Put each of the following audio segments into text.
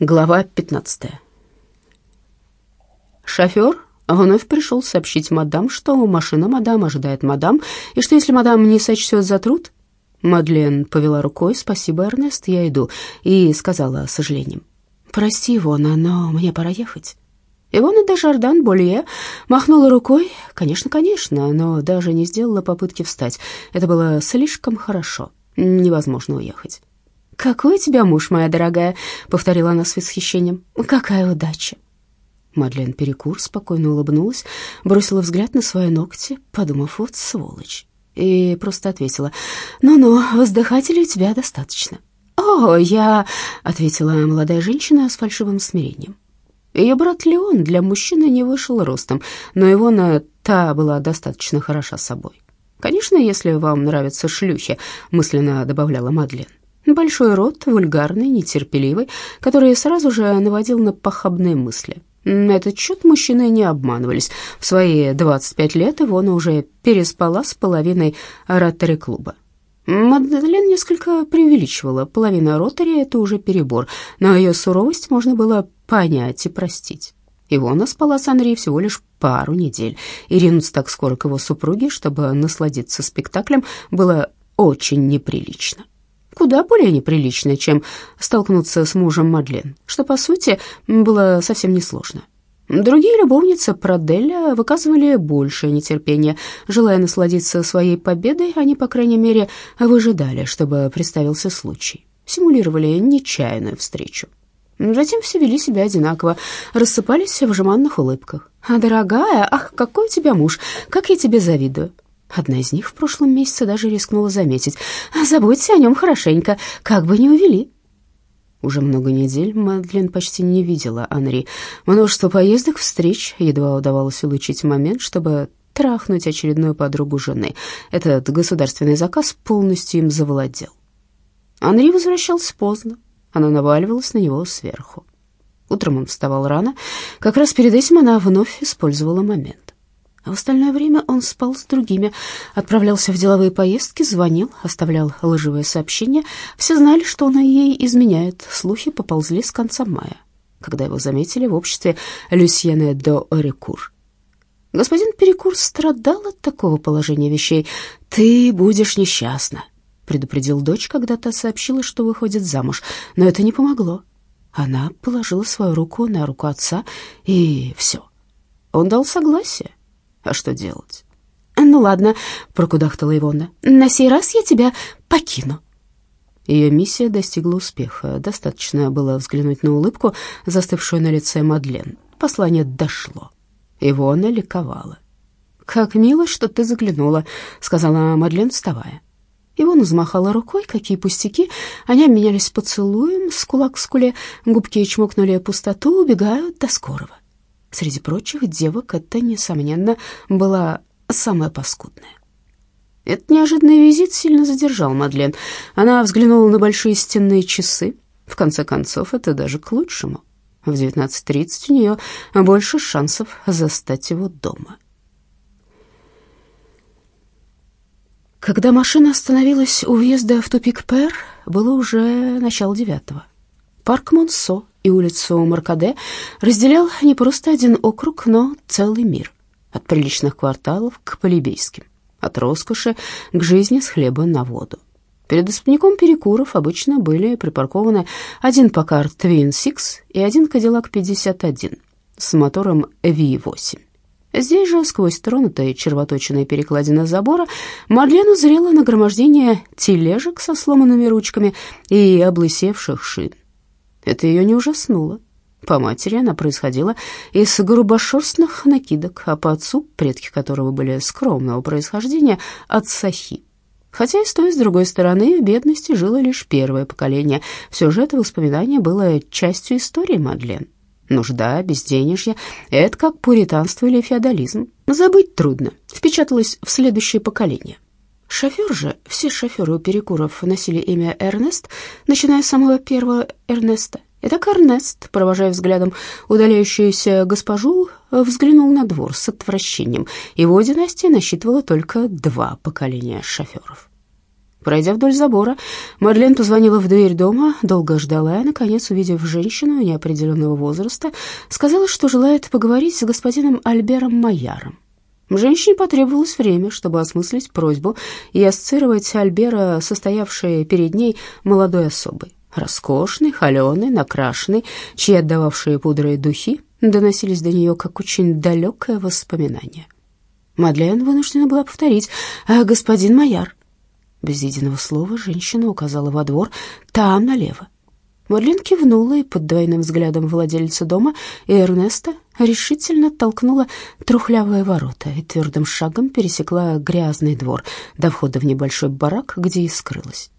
Глава 15. Шофер вновь пришел сообщить мадам, что машина мадам ожидает мадам, и что если мадам не сочтет за труд... Мадлен повела рукой, «Спасибо, Эрнест, я иду», и сказала с сожалением, «Прости, Ивона, но мне пора ехать». Ивона де Жардан Болье махнула рукой. Конечно, конечно, но даже не сделала попытки встать. Это было слишком хорошо. Невозможно уехать. «Какой у тебя муж, моя дорогая?» — повторила она с восхищением. «Какая удача!» Мадлен Перекур спокойно улыбнулась, бросила взгляд на свои ногти, подумав, вот сволочь, и просто ответила, «Ну-ну, воздыхателей у тебя достаточно». «О, я...» — ответила молодая женщина с фальшивым смирением. Ее брат Леон для мужчины не вышел ростом, но его на та была достаточно хороша собой. «Конечно, если вам нравятся шлюхи», — мысленно добавляла Мадлен. Большой рот, вульгарный, нетерпеливый, который сразу же наводил на похабные мысли. На этот счет мужчины не обманывались. В свои 25 лет Ивона уже переспала с половиной ротари-клуба. Мадлен несколько преувеличивала. Половина ротари — это уже перебор, но ее суровость можно было понять и простить. Ивона спала с Анри всего лишь пару недель, и ринуться так скоро к его супруге, чтобы насладиться спектаклем, было очень неприлично куда более неприлично, чем столкнуться с мужем Мадлен, что, по сути, было совсем несложно. Другие любовницы Проделя выказывали большее нетерпение. Желая насладиться своей победой, они, по крайней мере, выжидали, чтобы представился случай. Симулировали нечаянную встречу. Затем все вели себя одинаково, рассыпались в жеманных улыбках. «А, дорогая, ах, какой у тебя муж! Как я тебе завидую! Одна из них в прошлом месяце даже рискнула заметить. «Заботься о нем хорошенько, как бы не увели». Уже много недель Мадлен почти не видела Анри. Множество поездок, встреч, едва удавалось улучшить момент, чтобы трахнуть очередную подругу жены. Этот государственный заказ полностью им завладел. Анри возвращался поздно, она наваливалась на него сверху. Утром он вставал рано, как раз перед этим она вновь использовала момент. В остальное время он спал с другими, отправлялся в деловые поездки, звонил, оставлял лживые сообщения. Все знали, что он ей изменяет. Слухи поползли с конца мая, когда его заметили в обществе Люсьены до Орекур. Господин Перекур страдал от такого положения вещей. «Ты будешь несчастна», — предупредил дочь, когда та сообщила, что выходит замуж. Но это не помогло. Она положила свою руку на руку отца, и все. Он дал согласие. А что делать? «Ну ладно», — прокудахтала Ивона, — «на сей раз я тебя покину». Ее миссия достигла успеха. Достаточно было взглянуть на улыбку, застывшую на лице Мадлен. Послание дошло. Ивона ликовала. «Как мило, что ты заглянула», — сказала Мадлен, вставая. Ивона взмахала рукой, какие пустяки. Они обменялись поцелуем, с кулак к скуле, губки чмокнули пустоту, убегают до скорого. Среди прочих девок это, несомненно, была самая паскудная. Этот неожиданный визит сильно задержал Мадлен. Она взглянула на большие стенные часы. В конце концов, это даже к лучшему. В 19.30 у нее больше шансов застать его дома. Когда машина остановилась у въезда в тупик Пер, было уже начало девятого. Парк Монсо и улицу Маркаде разделял не просто один округ, но целый мир. От приличных кварталов к полибейским, от роскоши к жизни с хлеба на воду. Перед особняком перекуров обычно были припаркованы один Пакар Twin Six и один Кадиллак 51 с мотором V8. Здесь же, сквозь тронутые червоточиной перекладины забора, Мадлен узрела нагромождение тележек со сломанными ручками и облысевших шин. Это ее не ужаснуло. По матери она происходила из грубошерстных накидок, а по отцу, предки которого были скромного происхождения, от сахи. Хотя и с той, и с другой стороны в бедности жило лишь первое поколение. Все же это воспоминание было частью истории Мадлен. Нужда, безденежье — это как пуританство или феодализм. Забыть трудно, впечаталось в следующее поколение. Шофер же, все шоферы у перекуров носили имя Эрнест, начиная с самого первого Эрнеста. Итак, Эрнест, провожая взглядом удаляющуюся госпожу, взглянул на двор с отвращением. Его династия насчитывала только два поколения шоферов. Пройдя вдоль забора, Мадлен позвонила в дверь дома, долго ждала и, наконец, увидев женщину неопределенного возраста, сказала, что желает поговорить с господином Альбером Майяром. Женщине потребовалось время, чтобы осмыслить просьбу и ассоциировать Альбера, состоявшей перед ней молодой особой. Роскошный, холеный, накрашенный, чьи отдававшие пудрой духи доносились до нее как очень далекое воспоминание. Мадлен вынуждена была повторить «Господин Майяр». Без единого слова женщина указала во двор, там налево. Марлин кивнула и под двойным взглядом владельца дома и Эрнеста решительно толкнула трухлявые ворота и твердым шагом пересекла грязный двор до входа в небольшой барак, где и скрылась.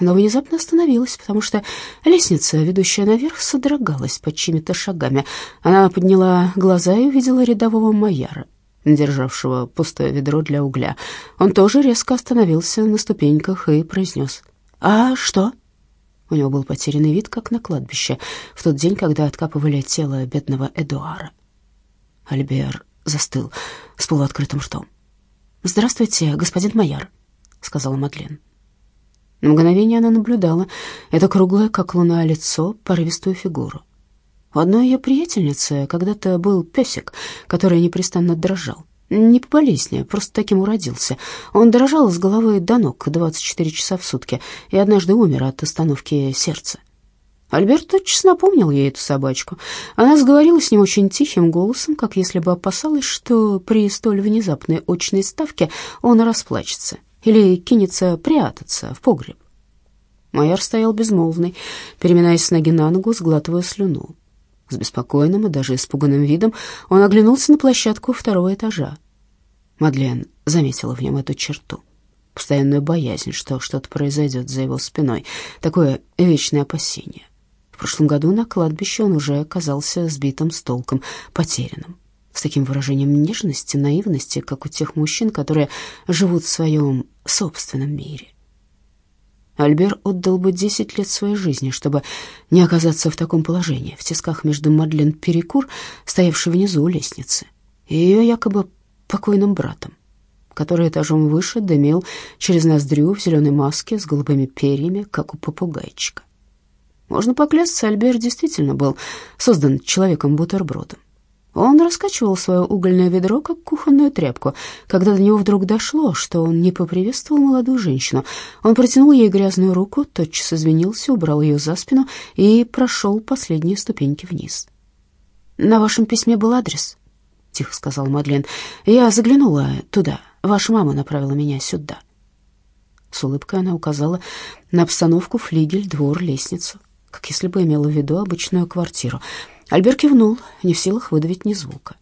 Но внезапно остановилась, потому что лестница, ведущая наверх, содрогалась под чьими-то шагами. Она подняла глаза и увидела рядового Майяра державшего пустое ведро для угля. Он тоже резко остановился на ступеньках и произнес «А что?». У него был потерянный вид, как на кладбище, в тот день, когда откапывали тело бедного Эдуара. Альбер застыл с полуоткрытым ртом. «Здравствуйте, господин Майяр», — сказала Мадлен. На мгновение она наблюдала это круглое, как луна, лицо, порывистую фигуру. У одной ее приятельницы когда-то был песик, который непрестанно дрожал. Не по болезни, просто таким уродился. Он дрожал с головы до ног 24 часа в сутки и однажды умер от остановки сердца. Альберт тотчас напомнил ей эту собачку. Она сговорила с ним очень тихим голосом, как если бы опасалась, что при столь внезапной очной ставке он расплачется или кинется прятаться в погреб. Майор стоял безмолвный, переминаясь с ноги на ногу, сглатывая слюну. С беспокойным и даже испуганным видом он оглянулся на площадку второго этажа. Мадлен заметила в нем эту черту. Постоянную боязнь, что что-то произойдет за его спиной. Такое вечное опасение. В прошлом году на кладбище он уже оказался сбитым с толком, потерянным. С таким выражением нежности, наивности, как у тех мужчин, которые живут в своем собственном мире. Альбер отдал бы десять лет своей жизни, чтобы не оказаться в таком положении, в тисках между Мадлен Перекур, стоявшей внизу у лестницы, и ее якобы покойным братом, который этажом выше дымел через ноздрю в зеленой маске с голубыми перьями, как у попугайчика. Можно поклясться, Альбер действительно был создан человеком-бутербродом. Он раскачивал свое угольное ведро, как кухонную тряпку, когда до него вдруг дошло, что он не поприветствовал молодую женщину. Он протянул ей грязную руку, тотчас извинился, убрал ее за спину и прошел последние ступеньки вниз. «На вашем письме был адрес», — тихо сказал Мадлен. «Я заглянула туда. Ваша мама направила меня сюда». С улыбкой она указала на обстановку, флигель, двор, лестницу, как если бы имела в виду обычную квартиру — Альбер кивнул, не в силах выдавить ни звука.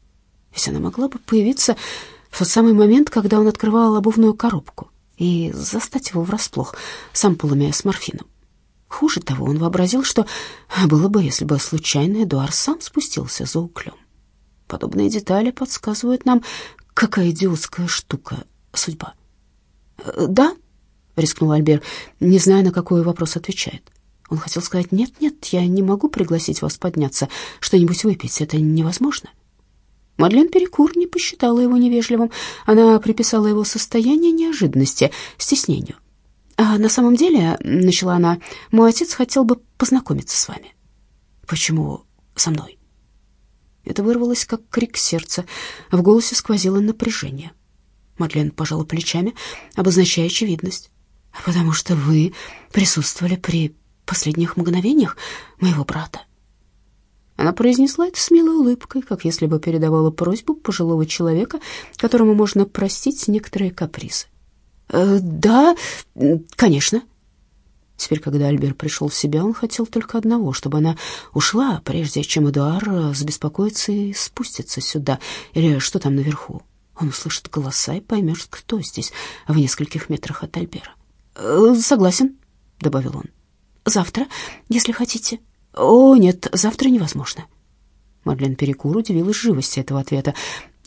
Ведь она могла бы появиться в тот самый момент, когда он открывал обувную коробку, и застать его врасплох с ампулами с морфином. Хуже того, он вообразил, что было бы, если бы случайно Эдуард сам спустился за углем. Подобные детали подсказывают нам, какая идиотская штука судьба. «Да?» — рискнул Альбер, не зная, на какой вопрос отвечает. Он хотел сказать «нет-нет, я не могу пригласить вас подняться, что-нибудь выпить, это невозможно». Мадлен Перекур не посчитала его невежливым. Она приписала его состояние неожиданности, стеснению. «А на самом деле, — начала она, — мой отец хотел бы познакомиться с вами». «Почему со мной?» Это вырвалось, как крик сердца. В голосе сквозило напряжение. Мадлен пожала плечами, обозначая очевидность. «Потому что вы присутствовали при последних мгновениях моего брата. Она произнесла это с милой улыбкой, как если бы передавала просьбу пожилого человека, которому можно простить некоторые капризы. «Э, «Да, конечно». Теперь, когда Альбер пришел в себя, он хотел только одного, чтобы она ушла, прежде чем Эдуар забеспокоится и спустится сюда, или что там наверху. Он услышит голоса и поймет, кто здесь, в нескольких метрах от Альбера. «Э, «Согласен», — добавил он. Завтра, если хотите. О, нет, завтра невозможно. Мадлен Перекур удивилась живости этого ответа.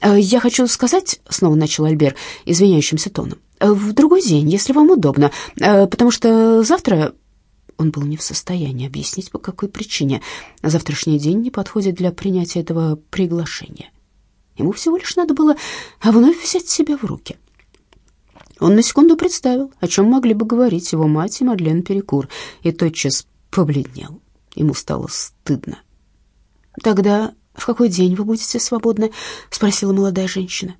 «Э, «Я хочу сказать», — снова начал Альбер извиняющимся тоном, «э, «в другой день, если вам удобно, э, потому что завтра...» Он был не в состоянии объяснить, по какой причине. Завтрашний день не подходит для принятия этого приглашения. Ему всего лишь надо было вновь взять себя в руки. Он на секунду представил, о чем могли бы говорить его мать и Мадлен Перекур, и тотчас побледнел. Ему стало стыдно. «Тогда в какой день вы будете свободны?» — спросила молодая женщина.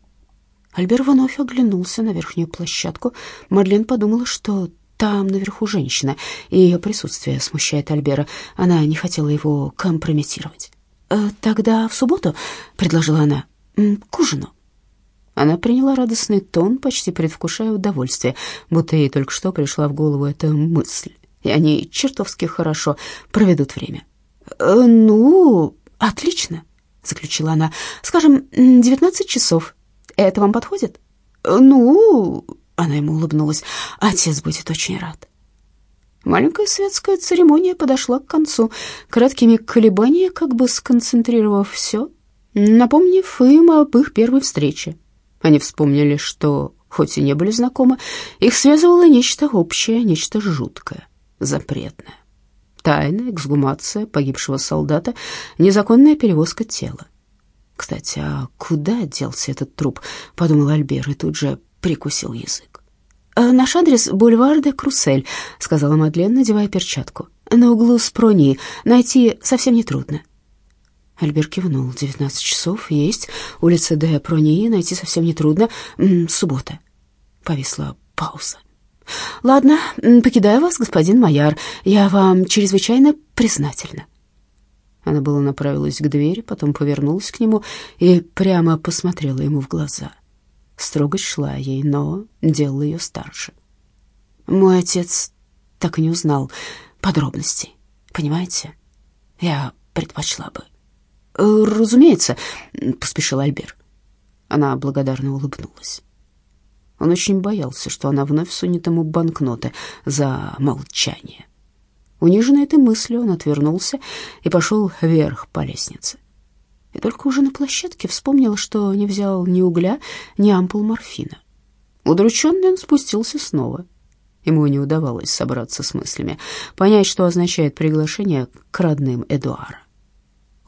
Альбер вновь оглянулся на верхнюю площадку. Мадлен подумала, что там наверху женщина, и ее присутствие смущает Альбера. Она не хотела его компрометировать. «Э, «Тогда в субботу», — предложила она, — «к ужину». Она приняла радостный тон, почти предвкушая удовольствие, будто ей только что пришла в голову эта мысль, и они чертовски хорошо проведут время. «Э, «Ну, отлично», — заключила она. «Скажем, девятнадцать часов. Это вам подходит?» «Ну...» — она ему улыбнулась. «Отец будет очень рад». Маленькая светская церемония подошла к концу, краткими колебаниями, как бы сконцентрировав все, напомнив им об их первой встрече. Они вспомнили, что, хоть и не были знакомы, их связывало нечто общее, нечто жуткое, запретное. Тайная эксгумация погибшего солдата, незаконная перевозка тела. «Кстати, а куда делся этот труп?» — подумал Альбер и тут же прикусил язык. «Э, «Наш адрес — бульвар де Крусель», — сказала Мадлен, надевая перчатку. «На углу с. Найти совсем нетрудно». Альбер кивнул. «Девятнадцать часов есть. Улица де Прони. Найти совсем нетрудно. Суббота». Повисла пауза. «Ладно, покидаю вас, господин Майар. Я вам чрезвычайно признательна». Она была направилась к двери, потом повернулась к нему и прямо посмотрела ему в глаза. Строгость шла ей, но делала ее старше. Мой отец так и не узнал подробностей, понимаете? Я предпочла бы. «Э, «Разумеется», — поспешил Альбер. Она благодарно улыбнулась. Он очень боялся, что она вновь сунет ему банкноты за молчание. Униженный этой мыслью, он отвернулся и пошел вверх по лестнице. И только уже на площадке вспомнил, что не взял ни угля, ни ампул морфина. Удрученный он спустился снова. Ему не удавалось собраться с мыслями, понять, что означает приглашение к родным Эдуара.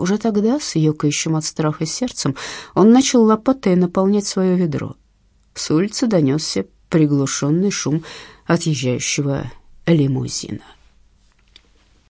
Уже тогда, с ёкающим от страха сердцем, он начал лопатой наполнять свое ведро. С улицы донесся приглушенный шум отъезжающего лимузина.